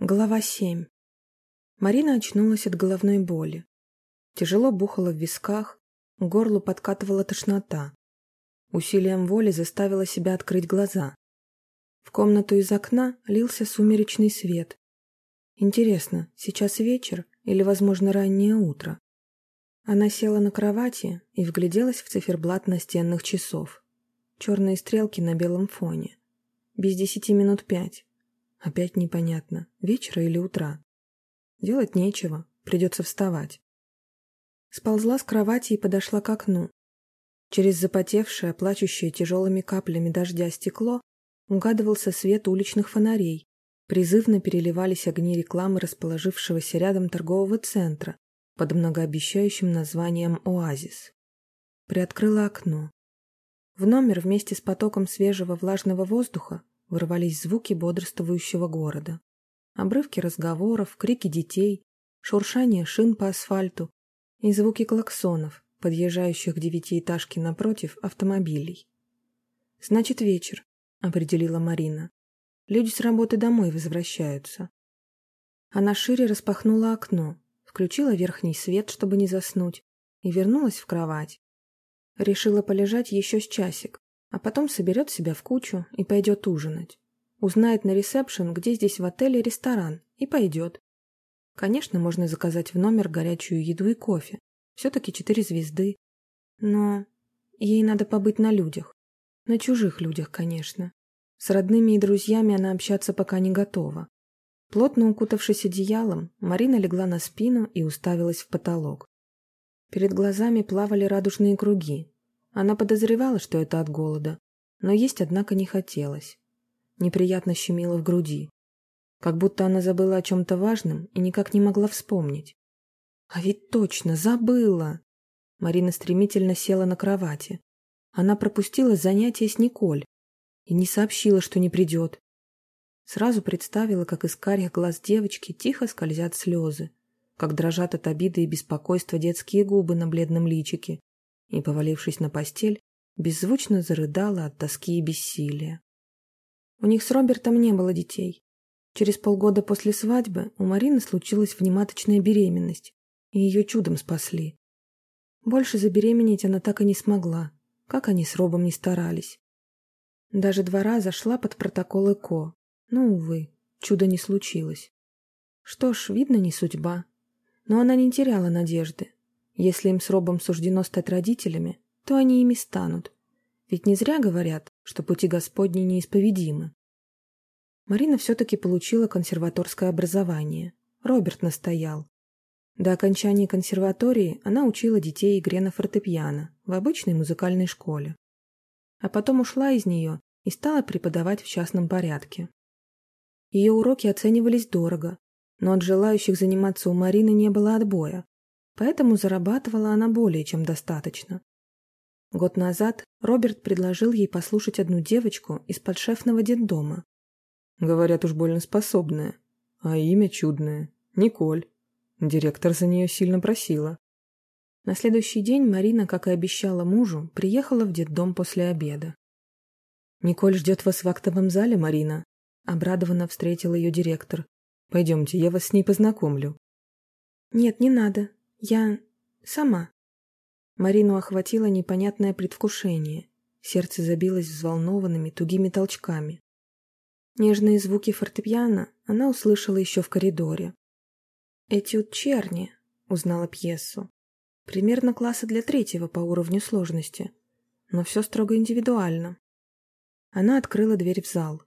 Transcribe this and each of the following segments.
Глава 7. Марина очнулась от головной боли. Тяжело бухала в висках, к горлу подкатывала тошнота. Усилием воли заставила себя открыть глаза. В комнату из окна лился сумеречный свет. Интересно, сейчас вечер или, возможно, раннее утро? Она села на кровати и вгляделась в циферблат настенных часов. Черные стрелки на белом фоне. Без десяти минут пять. Опять непонятно, вечера или утра. Делать нечего, придется вставать. Сползла с кровати и подошла к окну. Через запотевшее, плачущее тяжелыми каплями дождя стекло угадывался свет уличных фонарей. Призывно переливались огни рекламы расположившегося рядом торгового центра под многообещающим названием «Оазис». Приоткрыла окно. В номер вместе с потоком свежего влажного воздуха ворвались звуки бодрствующего города. Обрывки разговоров, крики детей, шуршание шин по асфальту и звуки клаксонов, подъезжающих к девятиэтажке напротив автомобилей. «Значит, вечер», — определила Марина. «Люди с работы домой возвращаются». Она шире распахнула окно, включила верхний свет, чтобы не заснуть, и вернулась в кровать. Решила полежать еще с часик, а потом соберет себя в кучу и пойдет ужинать. Узнает на ресепшн, где здесь в отеле ресторан, и пойдет. Конечно, можно заказать в номер горячую еду и кофе. Все-таки четыре звезды. Но ей надо побыть на людях. На чужих людях, конечно. С родными и друзьями она общаться пока не готова. Плотно укутавшись одеялом, Марина легла на спину и уставилась в потолок. Перед глазами плавали радужные круги, она подозревала, что это от голода, но есть, однако, не хотелось. Неприятно щемило в груди. Как будто она забыла о чем-то важном и никак не могла вспомнить. А ведь точно, забыла! Марина стремительно села на кровати. Она пропустила занятие с Николь и не сообщила, что не придет. Сразу представила, как из карих глаз девочки тихо скользят слезы, как дрожат от обиды и беспокойства детские губы на бледном личике, и, повалившись на постель, беззвучно зарыдала от тоски и бессилия. У них с Робертом не было детей. Через полгода после свадьбы у Марины случилась внематочная беременность, и ее чудом спасли. Больше забеременеть она так и не смогла, как они с Робом не старались. Даже два раза шла под протокол ЭКО, но, увы, чуда не случилось. Что ж, видно, не судьба. Но она не теряла надежды. Если им с Робом суждено стать родителями, то они ими станут. Ведь не зря говорят, что пути Господни неисповедимы. Марина все-таки получила консерваторское образование. Роберт настоял. До окончания консерватории она учила детей игре на фортепиано в обычной музыкальной школе. А потом ушла из нее и стала преподавать в частном порядке. Ее уроки оценивались дорого, но от желающих заниматься у Марины не было отбоя, поэтому зарабатывала она более чем достаточно. Год назад Роберт предложил ей послушать одну девочку из подшефного детдома. Говорят, уж больно способная, а имя чудное — Николь. Директор за нее сильно просила. На следующий день Марина, как и обещала мужу, приехала в детдом после обеда. «Николь ждет вас в актовом зале, Марина», — обрадованно встретил ее директор. «Пойдемте, я вас с ней познакомлю». «Нет, не надо. Я... сама. Марину охватило непонятное предвкушение. Сердце забилось взволнованными, тугими толчками. Нежные звуки фортепиано она услышала еще в коридоре. «Этюд Черни», — узнала пьесу. Примерно класса для третьего по уровню сложности, но все строго индивидуально. Она открыла дверь в зал.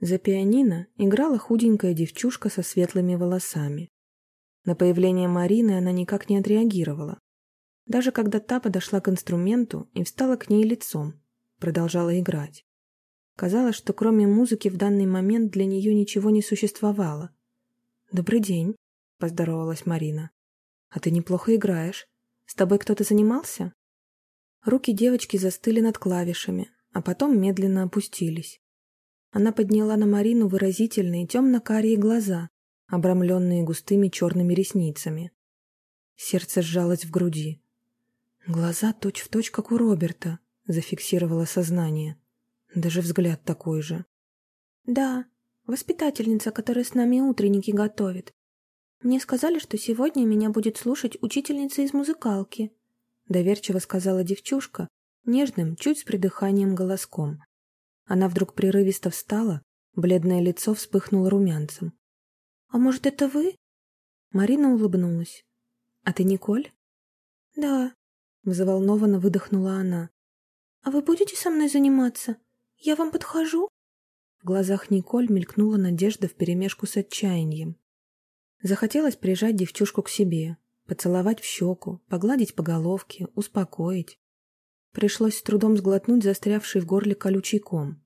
За пианино играла худенькая девчушка со светлыми волосами. На появление Марины она никак не отреагировала. Даже когда та подошла к инструменту и встала к ней лицом, продолжала играть. Казалось, что кроме музыки в данный момент для нее ничего не существовало. «Добрый день», — поздоровалась Марина. «А ты неплохо играешь. С тобой кто-то занимался?» Руки девочки застыли над клавишами, а потом медленно опустились. Она подняла на Марину выразительные темно-карие глаза обрамленные густыми черными ресницами. Сердце сжалось в груди. Глаза точь-в-точь, точь, как у Роберта, зафиксировало сознание. Даже взгляд такой же. «Да», воспитательница, которая с нами утренники готовит. Мне сказали, что сегодня меня будет слушать учительница из музыкалки», — доверчиво сказала девчушка, нежным, чуть с придыханием голоском. Она вдруг прерывисто встала, бледное лицо вспыхнуло румянцем. «А может, это вы?» Марина улыбнулась. «А ты Николь?» «Да», — взволнованно выдохнула она. «А вы будете со мной заниматься? Я вам подхожу?» В глазах Николь мелькнула надежда вперемешку с отчаянием. Захотелось прижать девчушку к себе, поцеловать в щеку, погладить по головке, успокоить. Пришлось с трудом сглотнуть застрявший в горле колючий ком.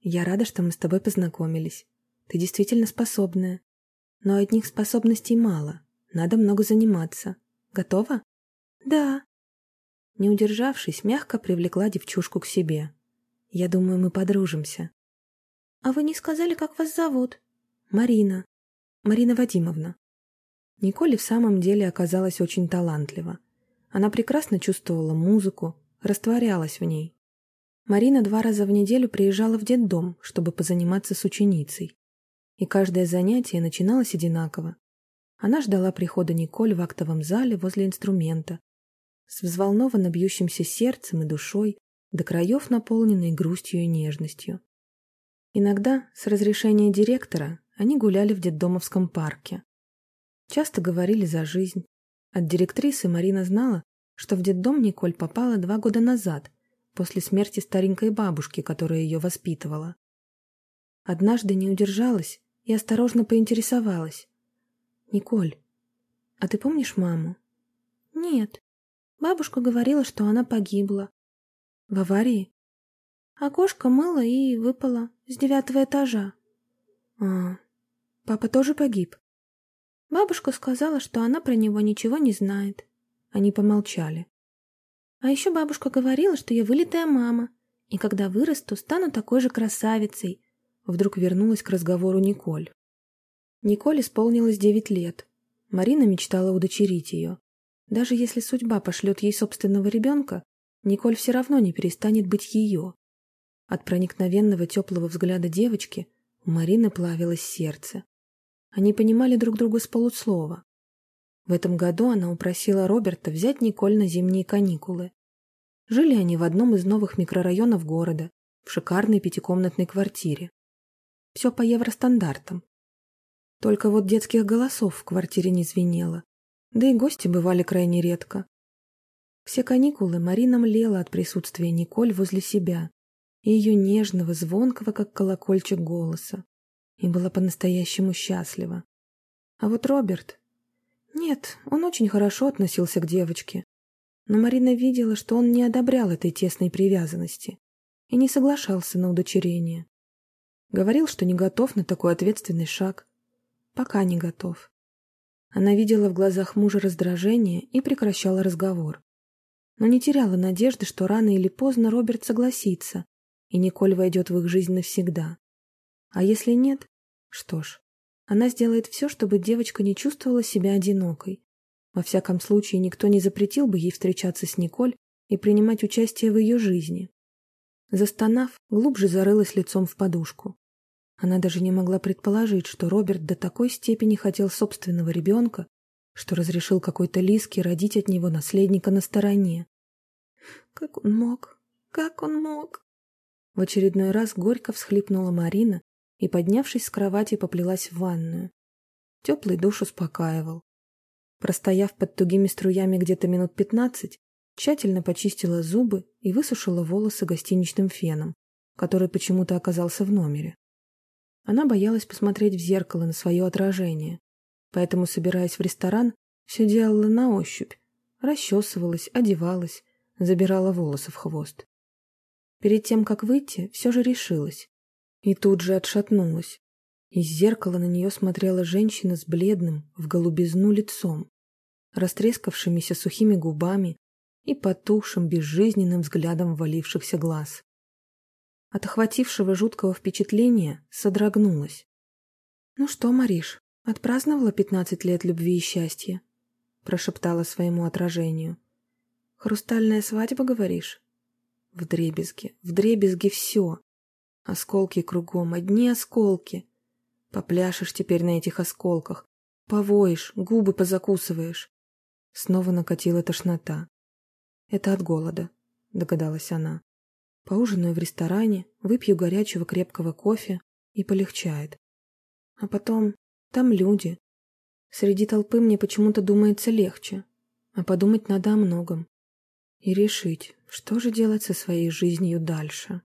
«Я рада, что мы с тобой познакомились. Ты действительно способная. Но одних способностей мало. Надо много заниматься. Готова?» «Да». Не удержавшись, мягко привлекла девчушку к себе. «Я думаю, мы подружимся». «А вы не сказали, как вас зовут?» «Марина. Марина Вадимовна». Николь в самом деле оказалась очень талантлива. Она прекрасно чувствовала музыку, растворялась в ней. Марина два раза в неделю приезжала в детдом, чтобы позаниматься с ученицей. И каждое занятие начиналось одинаково. Она ждала прихода Николь в актовом зале возле инструмента, с взволнованно бьющимся сердцем и душой, до краев наполненной грустью и нежностью. Иногда, с разрешения директора, они гуляли в детдомовском парке. Часто говорили за жизнь. От директрисы Марина знала, что в детдом Николь попала два года назад, после смерти старенькой бабушки, которая ее воспитывала. Однажды не удержалась и осторожно поинтересовалась. «Николь, а ты помнишь маму?» «Нет. Бабушка говорила, что она погибла». «В аварии?» Окошко мыла и выпала с девятого этажа. «А, папа тоже погиб?» Бабушка сказала, что она про него ничего не знает. Они помолчали. А еще бабушка говорила, что я вылитая мама, и когда вырасту, стану такой же красавицей. Вдруг вернулась к разговору Николь. Николь исполнилось девять лет. Марина мечтала удочерить ее. Даже если судьба пошлет ей собственного ребенка, Николь все равно не перестанет быть ее. От проникновенного теплого взгляда девочки у Марины плавилось сердце. Они понимали друг друга с полуслова. В этом году она упросила Роберта взять Николь на зимние каникулы. Жили они в одном из новых микрорайонов города, в шикарной пятикомнатной квартире. Все по евростандартам. Только вот детских голосов в квартире не звенело, да и гости бывали крайне редко. Все каникулы Марина млела от присутствия Николь возле себя и ее нежного, звонкого, как колокольчик, голоса, и была по-настоящему счастлива. А вот Роберт, нет, он очень хорошо относился к девочке. Но Марина видела, что он не одобрял этой тесной привязанности и не соглашался на удочерение. Говорил, что не готов на такой ответственный шаг. Пока не готов. Она видела в глазах мужа раздражение и прекращала разговор. Но не теряла надежды, что рано или поздно Роберт согласится, и Николь войдет в их жизнь навсегда. А если нет, что ж, она сделает все, чтобы девочка не чувствовала себя одинокой. Во всяком случае, никто не запретил бы ей встречаться с Николь и принимать участие в ее жизни. Застонав, глубже зарылась лицом в подушку. Она даже не могла предположить, что Роберт до такой степени хотел собственного ребенка, что разрешил какой-то Лиске родить от него наследника на стороне. Как он мог? Как он мог? В очередной раз горько всхлипнула Марина и, поднявшись с кровати, поплелась в ванную. Теплый душ успокаивал. Простояв под тугими струями где-то минут пятнадцать, тщательно почистила зубы и высушила волосы гостиничным феном, который почему-то оказался в номере. Она боялась посмотреть в зеркало на свое отражение, поэтому, собираясь в ресторан, все делала на ощупь, расчесывалась, одевалась, забирала волосы в хвост. Перед тем, как выйти, все же решилась. И тут же отшатнулась. Из зеркала на нее смотрела женщина с бледным, в голубизну лицом, растрескавшимися сухими губами и потухшим безжизненным взглядом валившихся глаз. От охватившего жуткого впечатления содрогнулась. «Ну что, Мариш, отпраздновала пятнадцать лет любви и счастья?» прошептала своему отражению. «Хрустальная свадьба, говоришь?» «Вдребезги, вдребезги все. Осколки кругом, одни осколки. Попляшешь теперь на этих осколках, повоишь, губы позакусываешь. Снова накатила тошнота. Это от голода, догадалась она. Поужинаю в ресторане, выпью горячего крепкого кофе и полегчает. А потом там люди. Среди толпы мне почему-то думается легче, а подумать надо о многом. И решить, что же делать со своей жизнью дальше.